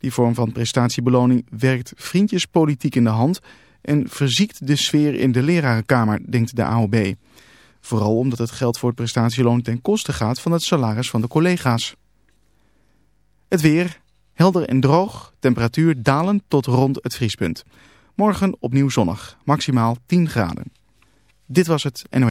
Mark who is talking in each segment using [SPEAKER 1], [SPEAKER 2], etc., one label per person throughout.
[SPEAKER 1] Die vorm van prestatiebeloning werkt vriendjespolitiek in de hand en verziekt de sfeer in de lerarenkamer, denkt de AOB. Vooral omdat het geld voor het prestatieloon ten koste gaat van het salaris van de collega's. Het weer, helder en droog, temperatuur dalend tot rond het vriespunt. Morgen opnieuw zonnig, maximaal 10 graden. Dit was het NOS.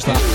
[SPEAKER 2] superstar.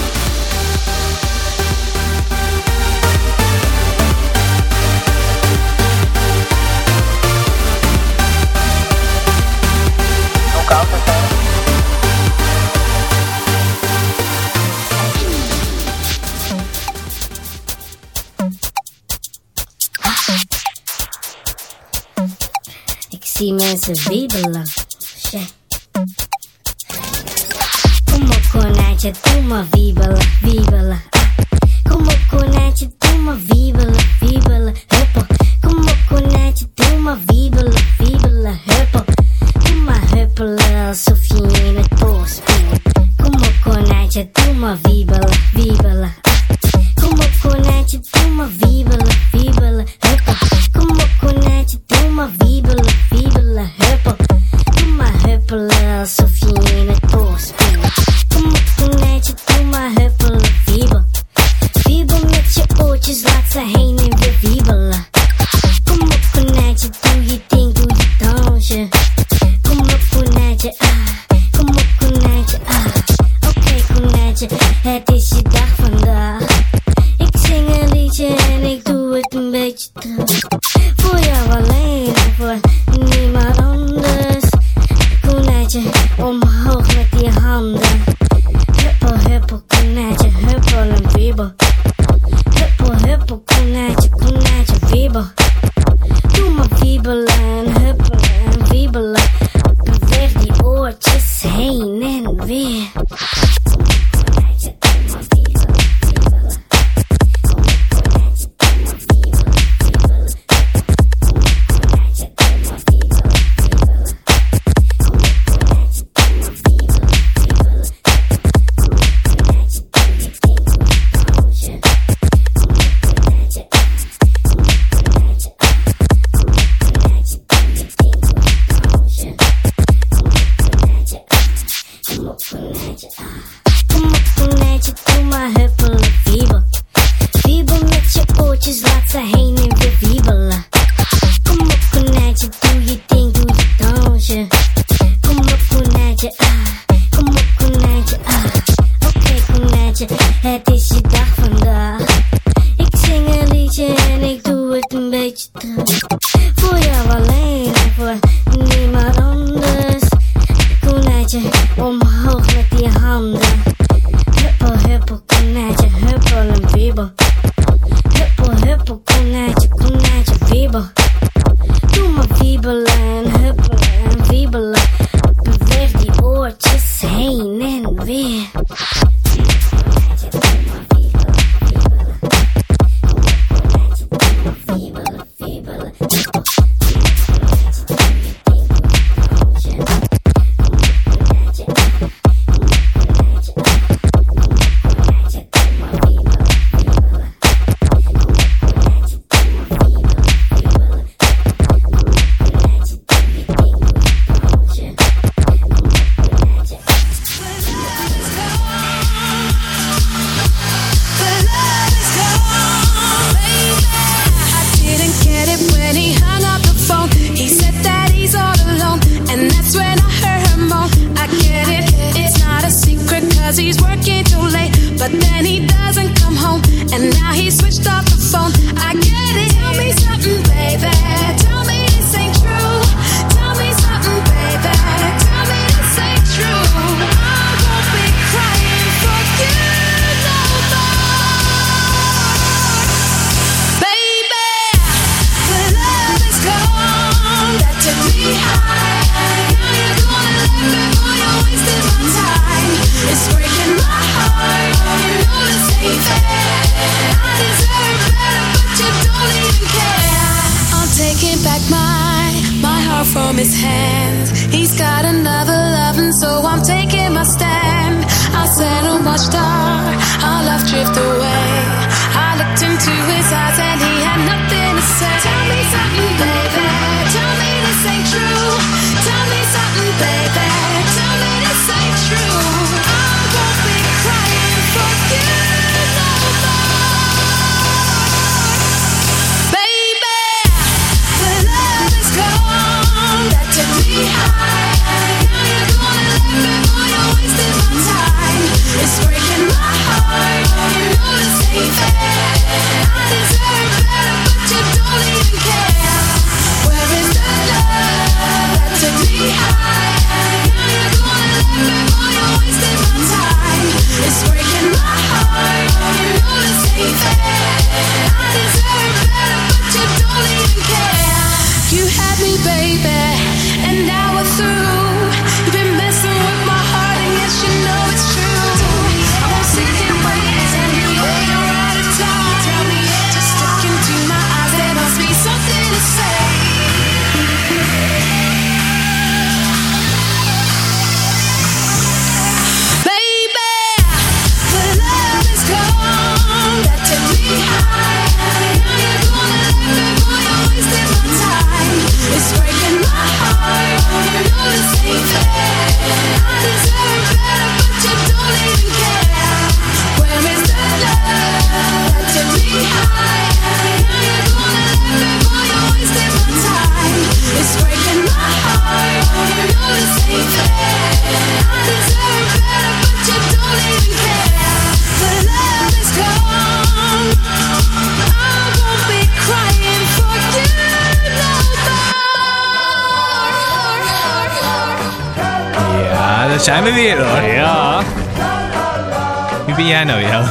[SPEAKER 2] Jij nou, Jo?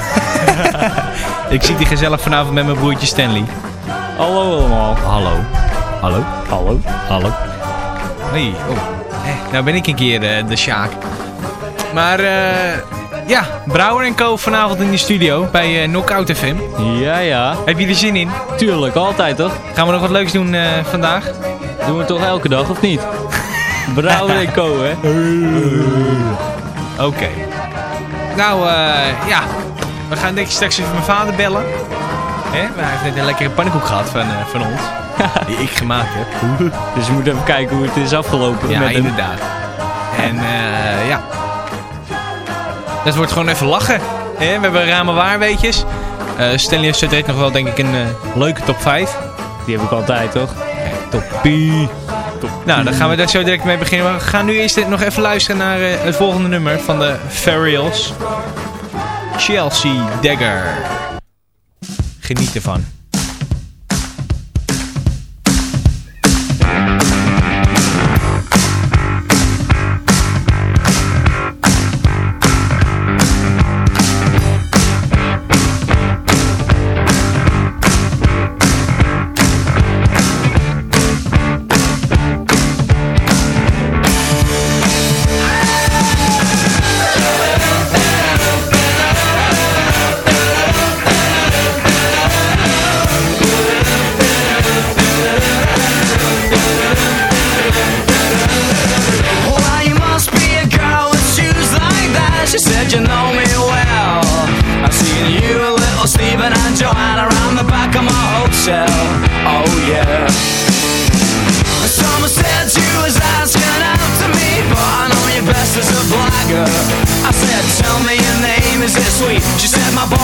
[SPEAKER 2] ik zit hier gezellig vanavond met mijn broertje Stanley. Hallo allemaal. Hallo. Hallo. Hallo. Hallo. Hey, oh. Eh, nou ben ik een keer eh, de Sjaak. Maar eh, ja, Brouwer en Co vanavond in de studio bij Knockout FM.
[SPEAKER 3] Ja, ja.
[SPEAKER 2] Heb je er zin in?
[SPEAKER 3] Tuurlijk, altijd toch?
[SPEAKER 2] Gaan we nog wat leuks doen vandaag?
[SPEAKER 3] Doen we toch elke dag, of niet? Brouwer en Co, hè?
[SPEAKER 2] Oké. Nou, eh, ja. We gaan denk ik straks even mijn vader bellen. Hè? Maar hij heeft net een lekkere pannenkoek gehad van, eh, van ons. die ik gemaakt heb.
[SPEAKER 3] Dus we moeten even kijken hoe het is afgelopen
[SPEAKER 2] Ja,
[SPEAKER 3] met hem.
[SPEAKER 2] inderdaad. En eh, ja. Dat wordt gewoon even lachen. Hè? We hebben rame waarweetjes. Stanley heeft zo direct nog wel denk ik een leuke top 5.
[SPEAKER 3] Die heb ik altijd, toch?
[SPEAKER 2] Nou, dan gaan we daar zo direct mee beginnen. We gaan nu eerst nog even luisteren naar eh, het volgende nummer van de Ferials. Chelsea Dagger. Geniet ervan.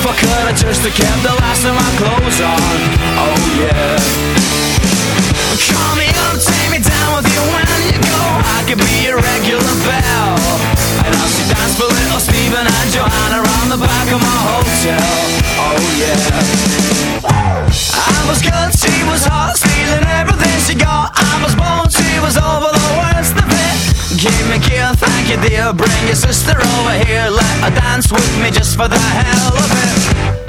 [SPEAKER 4] If I could, I just have kept the last of my clothes on. Oh yeah. Call me up, take me down with you when you go. I could be a regular bell, and I'll see dance for little Steven and
[SPEAKER 5] Joanna around the back of my hotel. Oh yeah. I was good, she was hot, stealing everything she got. I was born, she was over the worst of it. Give me a kill, thank you dear. Bring your sister over here. Let her dance with me just for the hell of it.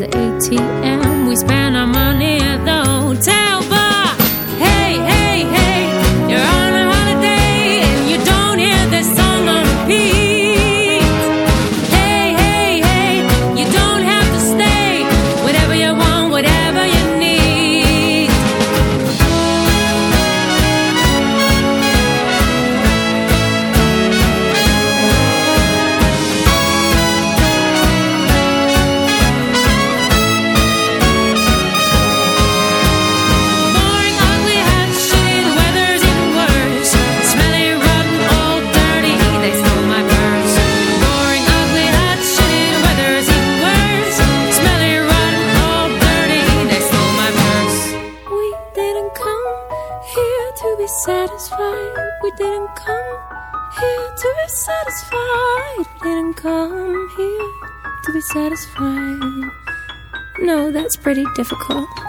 [SPEAKER 5] The ATM. We spend our money difficult.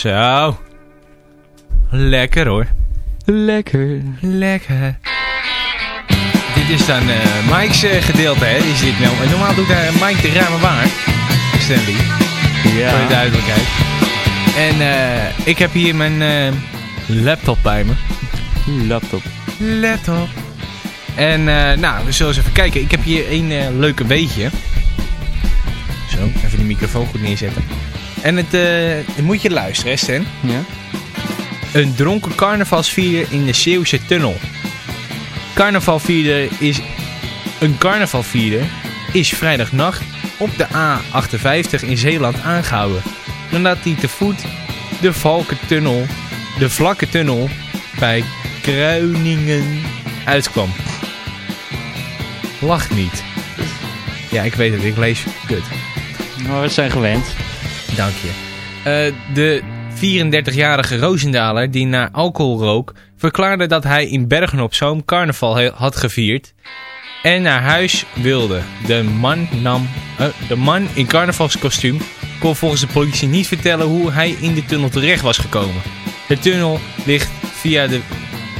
[SPEAKER 6] Zo. Lekker hoor.
[SPEAKER 3] Lekker.
[SPEAKER 6] Lekker. Dit is dan eh Mike's eh, gedeelte, hè? Is dit nou? Normaal doet hij Mike de ruime waar. Stanley. Voor de
[SPEAKER 3] Ja.
[SPEAKER 6] duidelijkheid. En eh, ik heb hier mijn eh, laptop bij me.
[SPEAKER 3] Laptop.
[SPEAKER 6] Laptop. En eh, nou, we zullen eens even kijken. Ik heb hier een eh, leuke weetje. Zo, even de microfoon goed neerzetten. En het, eh, het moet je luisteren, hè Stan?
[SPEAKER 3] Ja.
[SPEAKER 6] Een dronken carnavalsvierder in de Zeeuwse tunnel. Carnavalvierder is... Een carnavalvierder is vrijdagnacht op de A58 in Zeeland aangehouden. Nadat hij te voet de Valkentunnel, de vlakke tunnel bij Kruiningen uitkwam. Lach niet. Ja, ik weet het, ik lees kut.
[SPEAKER 3] Nou, we zijn gewend.
[SPEAKER 6] Dank je. Eh, de 34-jarige Roosendaler die naar alcohol rook, verklaarde dat hij in Bergen op Zoom carnaval had gevierd en naar huis wilde. De man, nam, eh, de man in carnavalskostuum kon volgens de politie niet vertellen hoe hij in de tunnel terecht was gekomen. De tunnel ligt via de,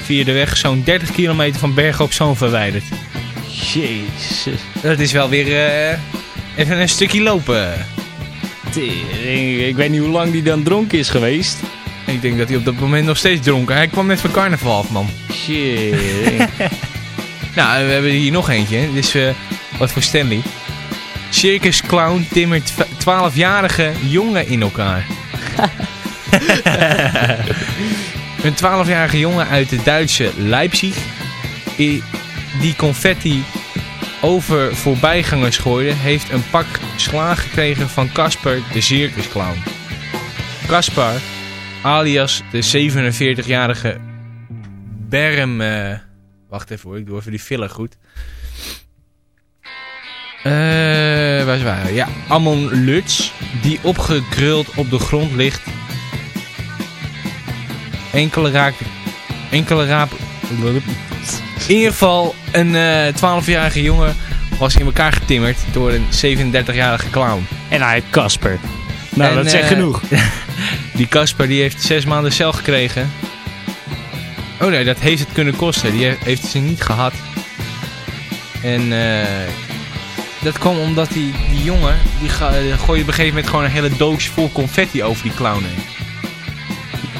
[SPEAKER 6] via de weg zo'n 30 kilometer van Bergen op Zoom verwijderd.
[SPEAKER 3] Jezus.
[SPEAKER 6] Dat is wel weer eh, even een stukje lopen.
[SPEAKER 3] Tering. Ik weet niet hoe lang die dan dronken is geweest.
[SPEAKER 6] Ik denk dat hij op dat moment nog steeds dronken. Hij kwam net van carnaval af, man.
[SPEAKER 3] Shit.
[SPEAKER 6] Nou, we hebben hier nog eentje. Dit is eh, wat voor Stanley. Circus clown timmert 12-jarige jongen in elkaar. Een 12-jarige jongen uit het Duitse Leipzig. Die confetti over voorbijgangers gooide, heeft een pak slaag gekregen van Casper de circusclown. Caspar, alias de 47-jarige Berm... eh, Wacht even hoor, ik doe even die filler goed. Eh, waar is waar? Ja, Ammon Lutz, die opgekruld op de grond ligt. Enkele raakt... Enkele raap... In ieder geval, een eh 12-jarige jongen was in elkaar getimmerd door een 37-jarige clown.
[SPEAKER 3] En hij heet Casper. Nou,
[SPEAKER 6] En,
[SPEAKER 3] dat zegt
[SPEAKER 6] eh,
[SPEAKER 3] genoeg.
[SPEAKER 6] Die Casper die heeft zes maanden cel gekregen. Oh nee, dat heeft het kunnen kosten. Die he- heeft ze niet gehad. En eh, dat kwam omdat die, die jongen, die, die gooide op een gegeven moment gewoon een hele doos vol confetti over die clown heen.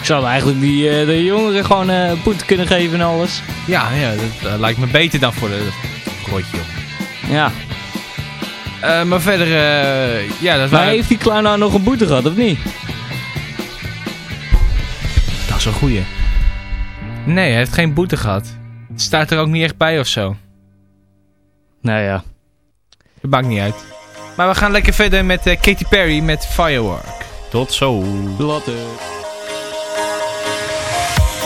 [SPEAKER 3] Ik zou eigenlijk die, eh, de jongeren gewoon eh boete kunnen geven en alles.
[SPEAKER 6] Ja, ja dat eh, lijkt me beter dan voor de rotje.
[SPEAKER 3] Ja.
[SPEAKER 6] Eh, maar verder, eh, ja, dat
[SPEAKER 3] Maar
[SPEAKER 6] waren...
[SPEAKER 3] heeft die clown nou nog een boete gehad, of niet?
[SPEAKER 6] Dat is een goeie. Nee, hij heeft geen boete gehad. Het staat er ook niet echt bij of zo.
[SPEAKER 3] Nou ja.
[SPEAKER 6] Dat maakt niet uit. Maar we gaan lekker verder met eh, Katy Perry met Firework.
[SPEAKER 3] Tot zo. Later.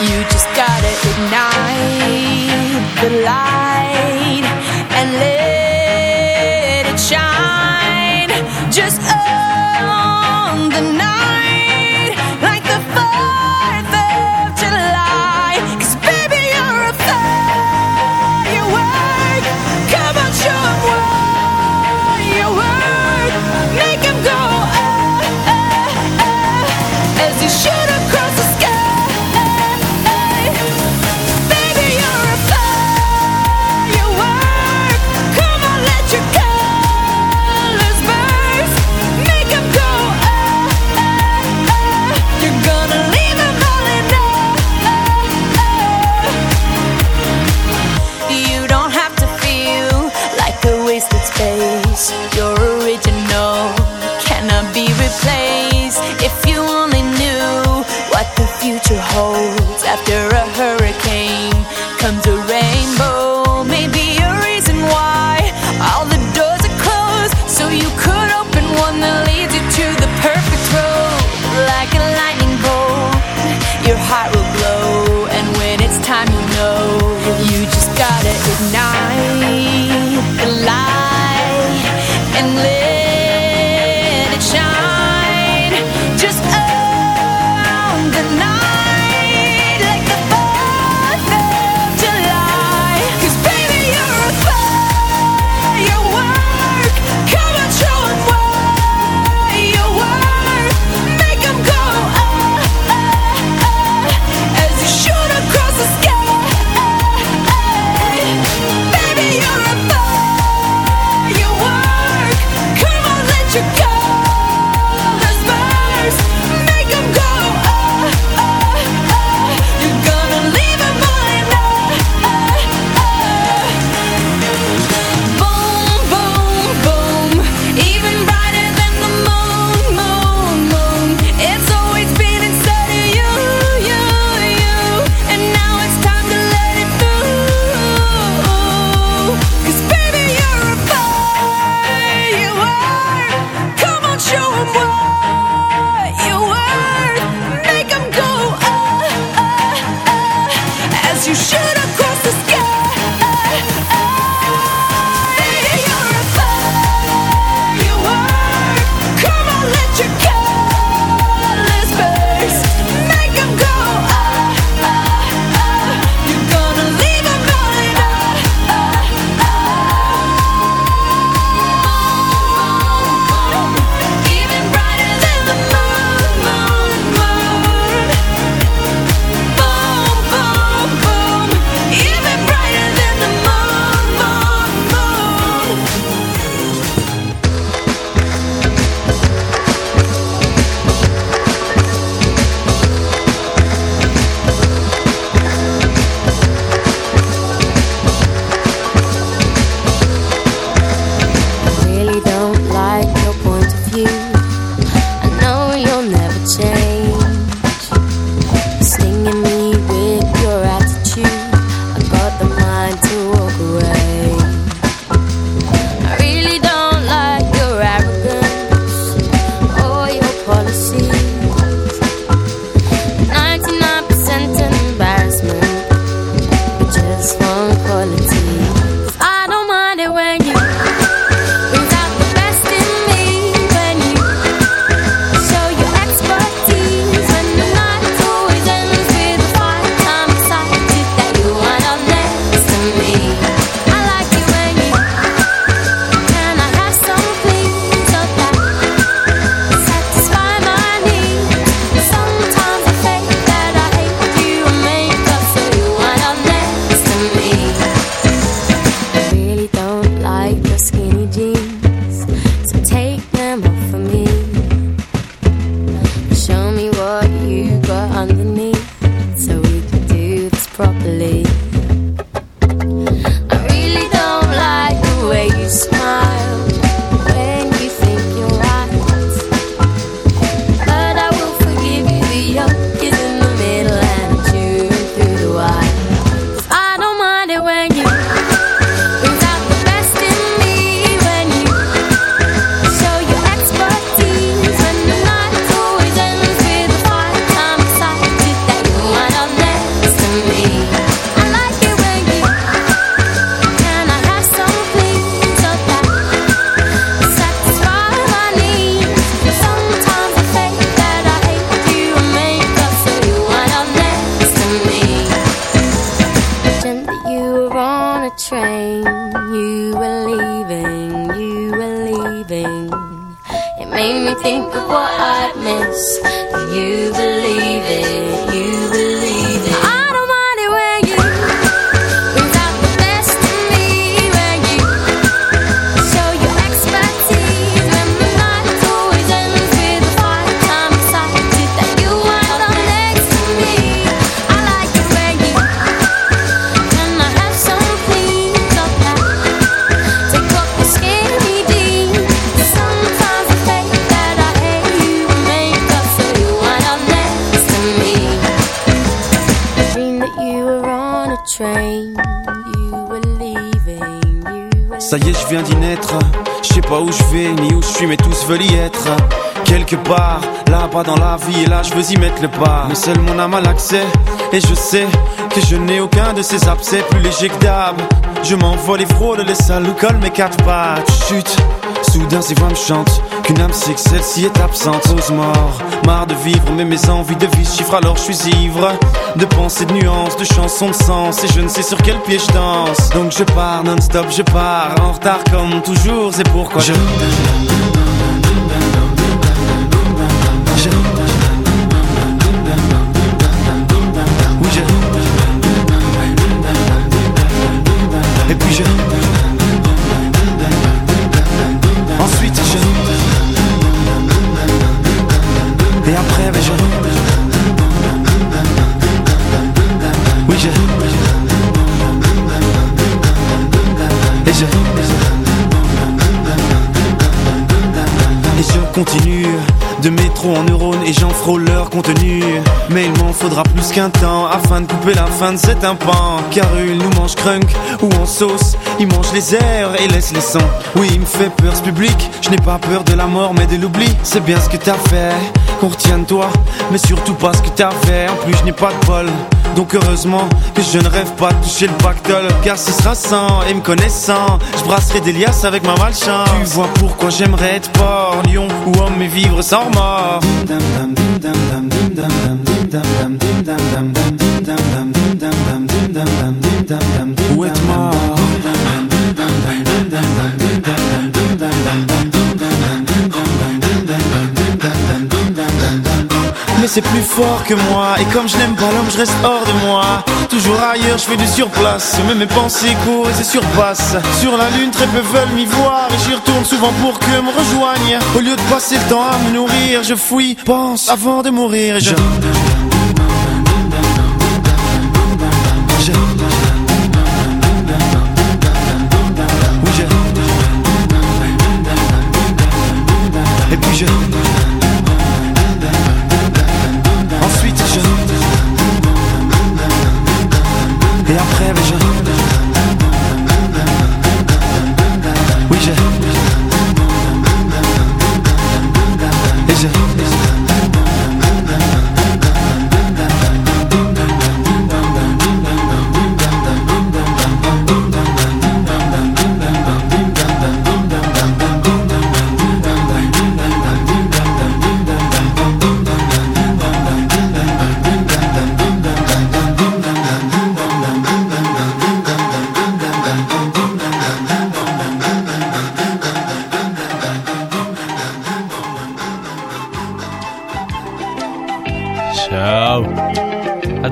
[SPEAKER 5] You just gotta ignite the light to walk away. Think of what I'd miss. Do you believe it?
[SPEAKER 7] Ça y est, je viens d'y naître. Je sais pas où je vais ni où je suis, mais tous veulent y être. Quelque part, là-bas dans la vie, et là je veux y mettre le pas. Mais seul mon âme a l'accès, et je sais que je n'ai aucun de ces abcès plus léger que d'hab. Je m'envole et frôle les salles où collent mes quatre pattes. Chut, soudain ces voix me chantent qu'une âme sait que celle-ci est absente. Ose mort, marre de vivre, mais mes envies de vie chiffrent alors je suis ivre. De pensées, de nuances, de chansons de sens, et je ne sais sur quel pied je danse. Donc je pars non-stop, je pars en retard comme toujours, c'est pourquoi je. Et je. Continue. De métro en neurones et j'en frôle leur contenu. Mais il m'en faudra plus qu'un temps afin de couper la fin de cet impan. Car ils nous mangent crunk ou en sauce. Ils mangent les airs et laissent les sons. Oui il me fait peur ce public. Je n'ai pas peur de la mort mais de l'oubli. C'est bien ce que t'as fait Qu'on retienne toi. Mais surtout pas ce que t'as fait. En plus je n'ai pas de bol donc heureusement que je ne rêve pas de toucher le pactole Car ce sera sans et me connaissant Je brasserai des liasses avec ma malchance. Tu vois pourquoi j'aimerais être port Lion ou homme et vivre sans remords. Être mort c'est plus fort que moi. Et comme je n'aime pas l'homme je reste hors de moi. Toujours ailleurs je fais du surplace. Même mes pensées courent et se surpassent Sur la lune très peu veulent m'y voir. Et j'y retourne souvent pour que me rejoignent. Au lieu de passer le temps à me nourrir Je fouille, pense avant de mourir. Je-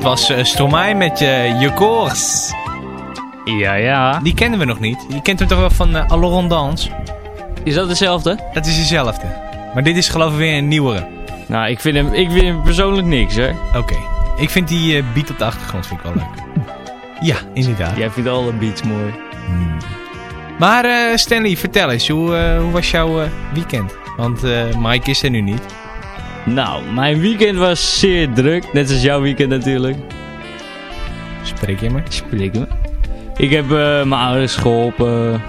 [SPEAKER 6] was eh Stromae met eh Je Koers.
[SPEAKER 3] Ja, ja.
[SPEAKER 6] Die kennen we nog niet. Je kent hem toch wel van uh, Aloron Dans?
[SPEAKER 3] Is dat dezelfde?
[SPEAKER 6] Dat is dezelfde. Maar dit is geloof ik weer een nieuwere.
[SPEAKER 3] Nou, ik vind hem, ik vind hem persoonlijk niks, hè.
[SPEAKER 6] Oké. Ik vind die beat op de achtergrond vind ik wel leuk. Ja, inderdaad.
[SPEAKER 3] Jij vindt alle beats mooi.
[SPEAKER 6] Maar eh, Stanley, vertel eens, hoe, hoe was jouw weekend? Want Mike is er nu niet.
[SPEAKER 3] Nou, mijn weekend was zeer druk. Net als jouw weekend natuurlijk.
[SPEAKER 6] Spreek je maar.
[SPEAKER 3] Spreek me. Ik heb eh, mijn ouders geholpen.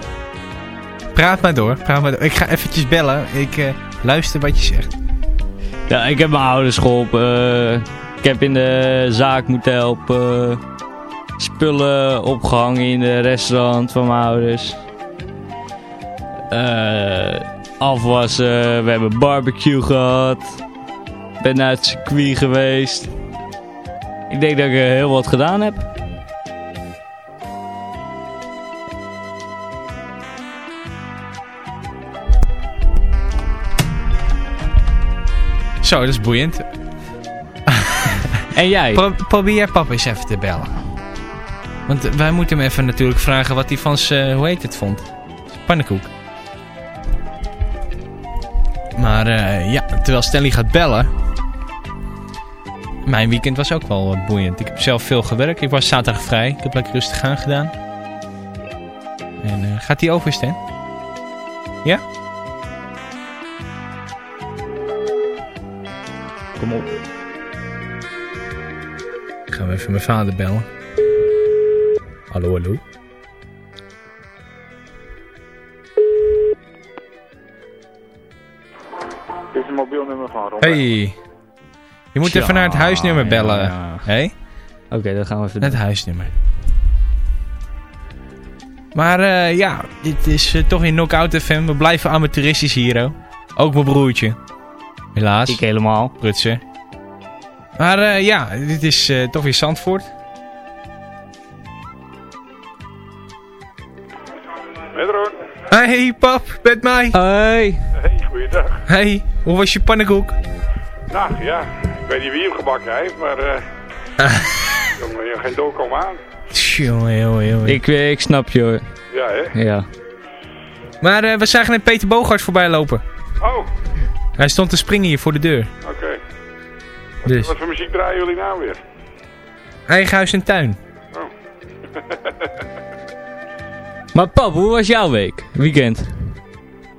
[SPEAKER 6] Praat maar door, praat maar door. Ik ga eventjes bellen. Ik eh, luister wat je zegt.
[SPEAKER 3] Ja, ik heb mijn ouders geholpen. Eh, ik heb in de zaak moeten helpen. Spullen opgehangen in het restaurant van mijn ouders. Afwassen. We hebben barbecue gehad. Ben naar het circuit geweest. Ik denk dat ik eh, heel wat gedaan heb.
[SPEAKER 6] Zo, dat is boeiend.
[SPEAKER 3] En jij?
[SPEAKER 6] Pro probeer jij papa eens even te bellen. Want eh, wij moeten hem even natuurlijk vragen wat hij van zijn, hoe heet het, vond. Pannenkoek. Maar eh, ja, terwijl Stanley gaat bellen. Mijn weekend was ook wel eh, boeiend. Ik heb zelf veel gewerkt. Ik was zaterdag vrij. Ik heb lekker rustig aan gedaan. En eh, gaat hij over, Stan? Ja?
[SPEAKER 3] Kom op.
[SPEAKER 6] Gaan we even mijn vader bellen. Hallo, hallo.
[SPEAKER 8] Dit is een mobiel nummer van Ron.
[SPEAKER 6] Hey. Je moet even naar het huisnummer bellen.
[SPEAKER 3] ja.
[SPEAKER 6] Hey?
[SPEAKER 3] Oké, dat gaan we even
[SPEAKER 6] Het
[SPEAKER 3] doen.
[SPEAKER 6] huisnummer. Maar eh, ja, dit is eh, toch in Knockout FM. We blijven amateuristisch hier, oh. Ook mijn broertje. Helaas.
[SPEAKER 3] Ik helemaal.
[SPEAKER 6] Rutser. Maar eh, ja, dit is eh, toch weer Zandvoort.
[SPEAKER 8] Met Ron.
[SPEAKER 6] Hey pap, met mij.
[SPEAKER 3] Hey.
[SPEAKER 8] Hey, goeiedag.
[SPEAKER 6] Hey, hoe was je pannenkoek?
[SPEAKER 8] Nou ja, ik weet niet wie hem gebakken heeft, maar eh jongen, je geen doorkomen aan.
[SPEAKER 6] Jongen, jongen, jongen.
[SPEAKER 3] Ik, eh, ik snap je hoor.
[SPEAKER 8] Ja, hè?
[SPEAKER 3] Ja.
[SPEAKER 6] Maar eh, we zagen net Peter Bogart voorbij lopen.
[SPEAKER 8] Oh,
[SPEAKER 6] Hij stond te springen hier voor de deur.
[SPEAKER 8] oké.
[SPEAKER 6] Dus,
[SPEAKER 8] Wat voor muziek draaien jullie nou weer?
[SPEAKER 6] eigen huis en tuin.
[SPEAKER 8] Oh.
[SPEAKER 3] Maar pap, hoe was jouw week? Weekend?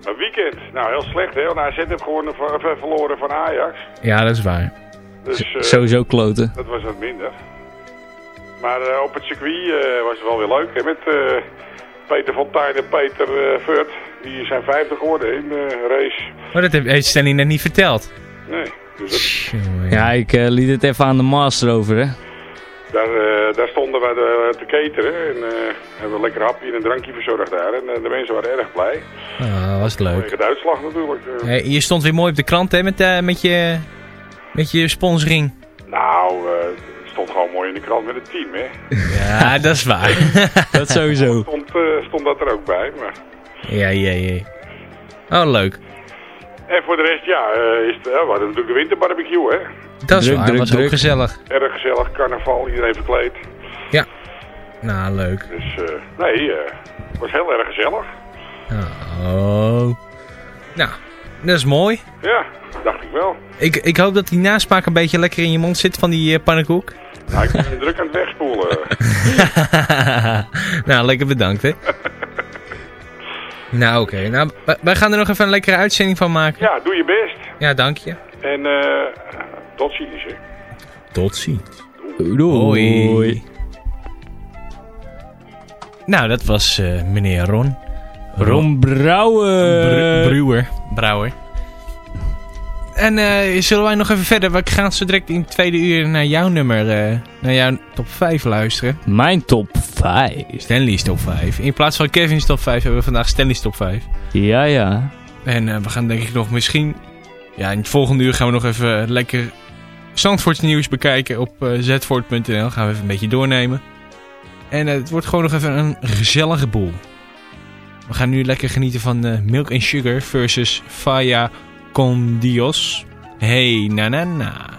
[SPEAKER 8] Een weekend. Nou, heel slecht, hè? Want AZ heeft gewonnen, eh, verloren van Ajax.
[SPEAKER 6] Ja, dat is waar.
[SPEAKER 8] Dus eh,
[SPEAKER 3] Sowieso kloten.
[SPEAKER 8] dat was wat minder. Maar eh, op het circuit eh, was het wel weer leuk, hè? Met eh, Peter Fontijn en Peter eh Furt. Die zijn vijfde geworden in de race.
[SPEAKER 6] Maar dat heeft Stanley net niet verteld.
[SPEAKER 8] Nee, dus dat,
[SPEAKER 3] Ja, ik eh, liet het even aan de master over, hè.
[SPEAKER 8] Daar, eh, daar stonden wij de- te cateren en eh, hebben we een lekker hapje en een drankje verzorgd daar. En de mensen waren erg blij.
[SPEAKER 6] Ah, was leuk.
[SPEAKER 8] De uitslag natuurlijk.
[SPEAKER 6] Hey, je stond weer mooi op de krant hè, met, eh, met, je, met je sponsoring.
[SPEAKER 8] Nou, eh, het stond gewoon mooi in de krant met het team, hè.
[SPEAKER 6] Ja, dat is waar.
[SPEAKER 3] Dat sowieso.
[SPEAKER 8] Stond, eh, stond dat er ook bij, maar...
[SPEAKER 6] ja, ja, ja. Oh, leuk.
[SPEAKER 8] En voor de rest, ja, eh, is het, eh, we hadden natuurlijk de winterbarbecue, hè.
[SPEAKER 6] Dat is
[SPEAKER 3] Druk,
[SPEAKER 6] waar,
[SPEAKER 3] druk,
[SPEAKER 6] was
[SPEAKER 3] druk.
[SPEAKER 6] ook gezellig.
[SPEAKER 8] Erg gezellig, carnaval, iedereen verkleed.
[SPEAKER 6] Ja. Nou, leuk.
[SPEAKER 8] Dus, eh, nee, eh, het was heel erg gezellig.
[SPEAKER 6] Oh. Nou, dat is mooi.
[SPEAKER 8] Ja, dacht ik wel.
[SPEAKER 6] Ik, ik hoop dat die nasmaak een beetje lekker in je mond zit van die eh, pannenkoek.
[SPEAKER 8] Nou, ik ben druk aan het wegspoelen.
[SPEAKER 6] nou, lekker bedankt, hè. nou, oké. Nou, wij- wij gaan er nog even een lekkere uitzending van maken.
[SPEAKER 8] Ja, doe je best.
[SPEAKER 6] Ja, dank je.
[SPEAKER 8] En eh tot ziens, hè.
[SPEAKER 6] Tot ziens.
[SPEAKER 3] Doei.
[SPEAKER 6] Nou, dat was eh, meneer Ron.
[SPEAKER 3] Ron Brouwer.
[SPEAKER 6] Bruwer. Brouwer. En eh, zullen wij nog even verder? We gaan zo direct in het tweede uur naar jouw nummer, eh, naar jouw top 5 luisteren.
[SPEAKER 3] Mijn top 5.
[SPEAKER 6] Stanley's top 5. In plaats van Kevin's top 5 hebben we vandaag Stanley's top 5.
[SPEAKER 3] Ja, ja.
[SPEAKER 6] En eh, we gaan denk ik nog misschien... Ja, in het volgende uur gaan we nog even lekker Zandvoorts nieuws bekijken op zvoort.nl. Gaan we even een beetje doornemen. En het wordt gewoon nog even een gezellige boel. We gaan nu lekker genieten van eh, Milk and Sugar versus Faya con Dios. Hey, na na na.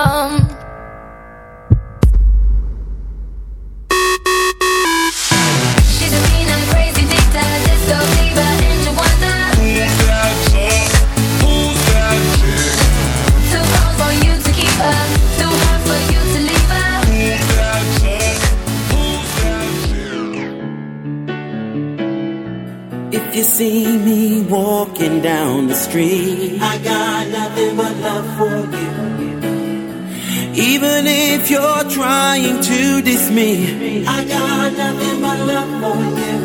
[SPEAKER 7] trying to diss me, I got nothing but love for you.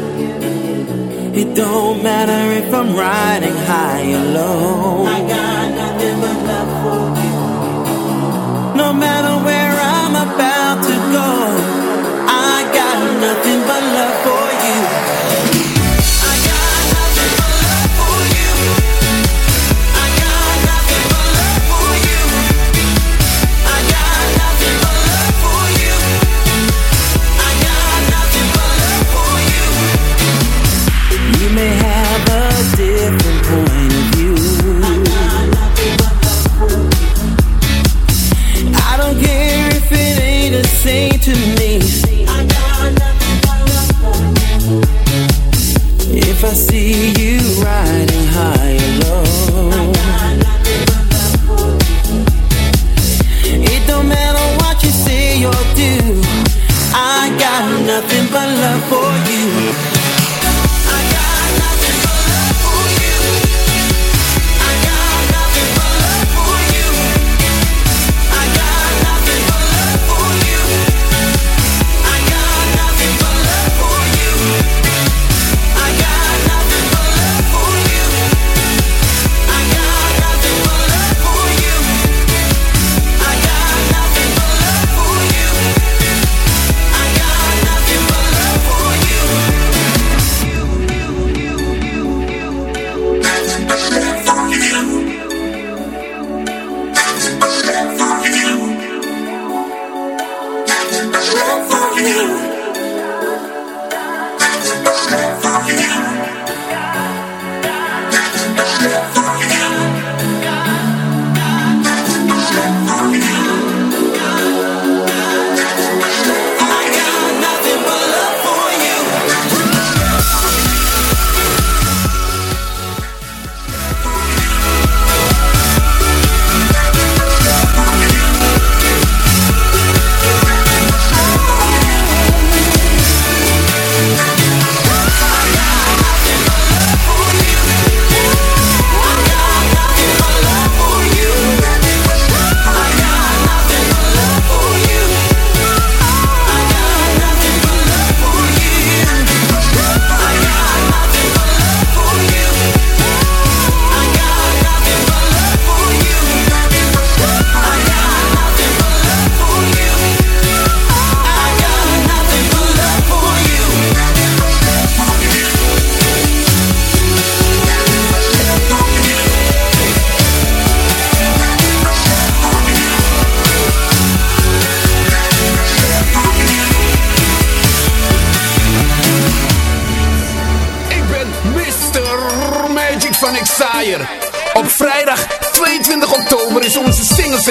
[SPEAKER 7] It don't matter if I'm riding high or low. I got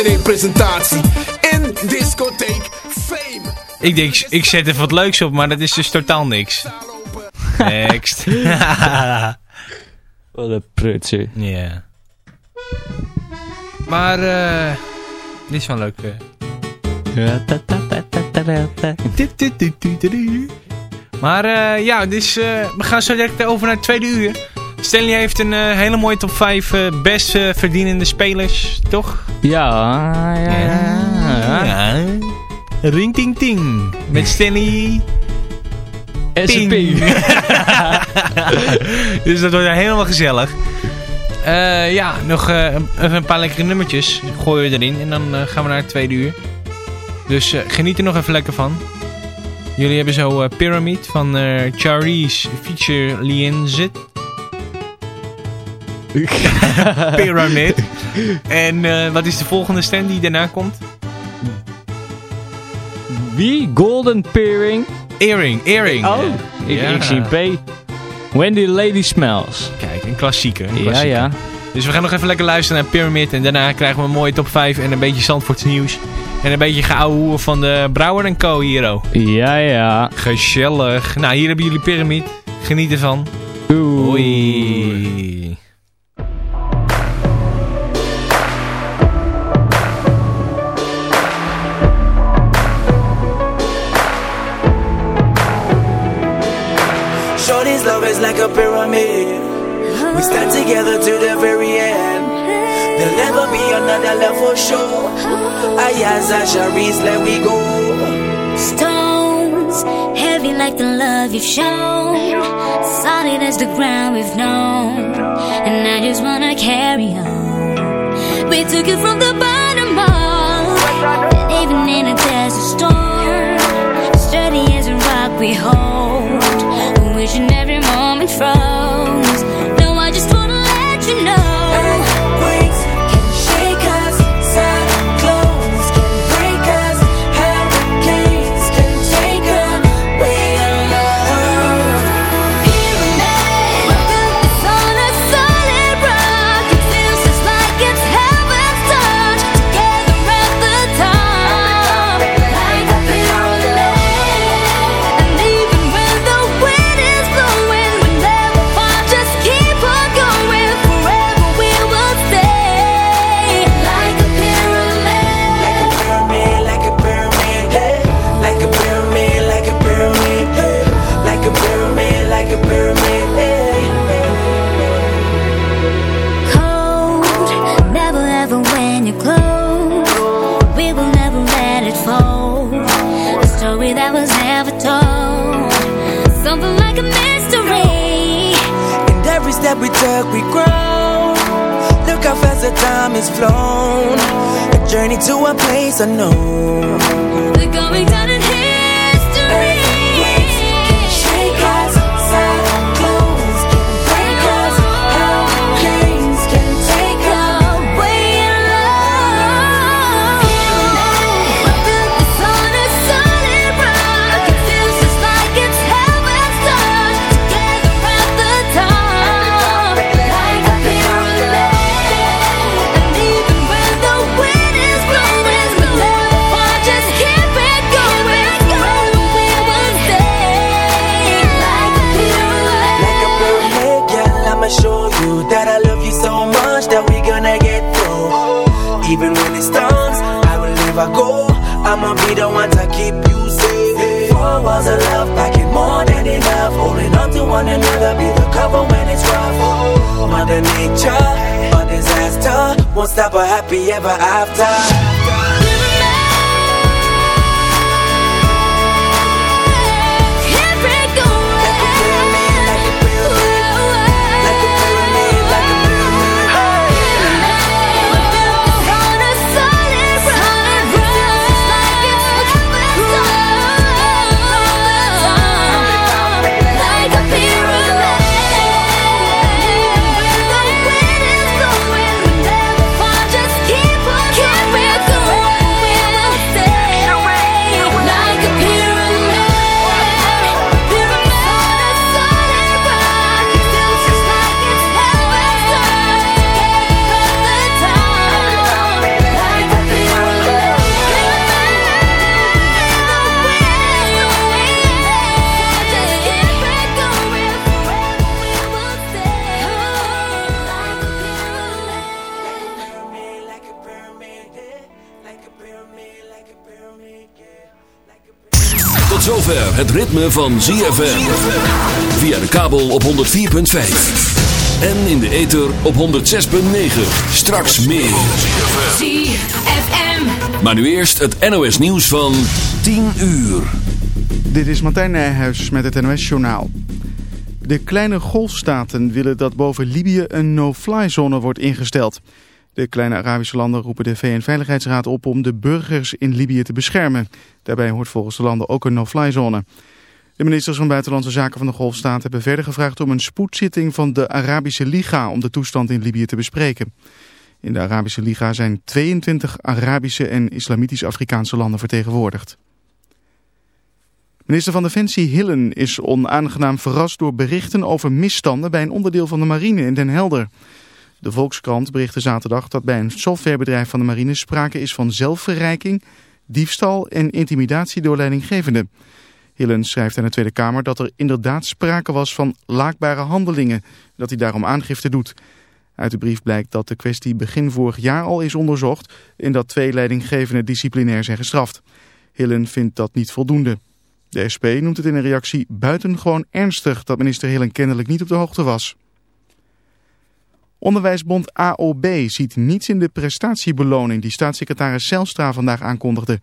[SPEAKER 9] singles-presentatie in discotheek Fame.
[SPEAKER 6] Ik denk, ik zet even wat leuks op, maar dat is dus totaal niks. Next.
[SPEAKER 3] Wat een prutser.
[SPEAKER 6] Ja. Maar, eh... dit is wel leuk. eh. Maar eh, ja, dus, eh, we gaan zo direct over naar het tweede uur. Stanley heeft een eh, hele mooie top 5 eh, best eh, verdienende spelers, toch?
[SPEAKER 3] Ja, ja, ja.
[SPEAKER 6] ja. Ring ting ting. Met Stanley... Ting. dus dat wordt helemaal gezellig. Eh, ja, nog eh, even een paar lekkere nummertjes gooien we erin. En dan gaan we naar het tweede uur. Dus eh, geniet er nog even lekker van. Jullie hebben zo eh, Pyramid van eh Charisse feature Lienzit. Pyramid. En eh, wat is de volgende stem die daarna komt?
[SPEAKER 3] Wie? Golden Peering?
[SPEAKER 6] Earring, Earring.
[SPEAKER 3] Oh, ik,
[SPEAKER 6] Ja.
[SPEAKER 3] ik zie P. When the Lady Smells.
[SPEAKER 6] Kijk, een klassieker. Een
[SPEAKER 3] Ja,
[SPEAKER 6] klassieker.
[SPEAKER 3] ja.
[SPEAKER 6] Dus we gaan nog even lekker luisteren naar Pyramid. En daarna krijgen we een mooie top 5 en een beetje Zandvoorts nieuws. En een beetje geouwe van de Brouwer Co. hier ook.
[SPEAKER 3] Ja, ja.
[SPEAKER 6] Gezellig. Nou, hier hebben jullie Pyramid. Geniet ervan. Oei.
[SPEAKER 4] Like a pyramid. We stand together to the very end. There'll never be another love for sure. Ayaza Sharice, let we go.
[SPEAKER 10] Stones, heavy like the love you've shown, solid as the ground we've known. And I just wanna carry on. We took it from the bottom up, even in a desert storm, sturdy as a rock we hold.
[SPEAKER 4] Time has flown. A journey to a place unknown.
[SPEAKER 10] We're going down
[SPEAKER 11] zover het ritme van ZFM. Via de kabel op 104.5. En in de ether op 106.9. Straks meer.
[SPEAKER 5] ZFM.
[SPEAKER 11] Maar nu eerst het NOS nieuws van 10 uur.
[SPEAKER 1] Dit is Martijn Nijhuis met het NOS-journaal. De kleine golfstaten willen dat boven Libië een no-fly zone wordt ingesteld. De kleine Arabische landen roepen de VN-veiligheidsraad op om de burgers in Libië te beschermen. Daarbij hoort volgens de landen ook een no-fly zone. De ministers van Buitenlandse Zaken van de Golfstaat hebben verder gevraagd om een spoedzitting van de Arabische Liga om de toestand in Libië te bespreken. In de Arabische Liga zijn 22 Arabische en Islamitisch-Afrikaanse landen vertegenwoordigd. Minister van Defensie Hillen is onaangenaam verrast door berichten over misstanden bij een onderdeel van de marine in Den Helder. De Volkskrant berichtte zaterdag dat bij een softwarebedrijf van de marine sprake is van zelfverrijking, diefstal en intimidatie door leidinggevenden. Hillen schrijft aan de Tweede Kamer dat er inderdaad sprake was van laakbare handelingen, dat hij daarom aangifte doet. Uit de brief blijkt dat de kwestie begin vorig jaar al is onderzocht en dat twee leidinggevenden disciplinair zijn gestraft. Hillen vindt dat niet voldoende. De SP noemt het in een reactie buitengewoon ernstig dat minister Hillen kennelijk niet op de hoogte was. Onderwijsbond AOB ziet niets in de prestatiebeloning die staatssecretaris Zelstra vandaag aankondigde.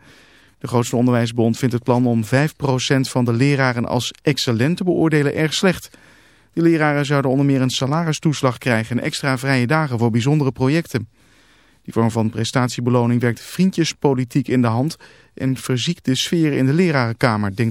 [SPEAKER 1] De grootste onderwijsbond vindt het plan om 5% van de leraren als excellent te beoordelen erg slecht. De leraren zouden onder meer een salaristoeslag krijgen en extra vrije dagen voor bijzondere projecten. Die vorm van prestatiebeloning werkt vriendjespolitiek in de hand en verziekt de sfeer in de lerarenkamer, denkt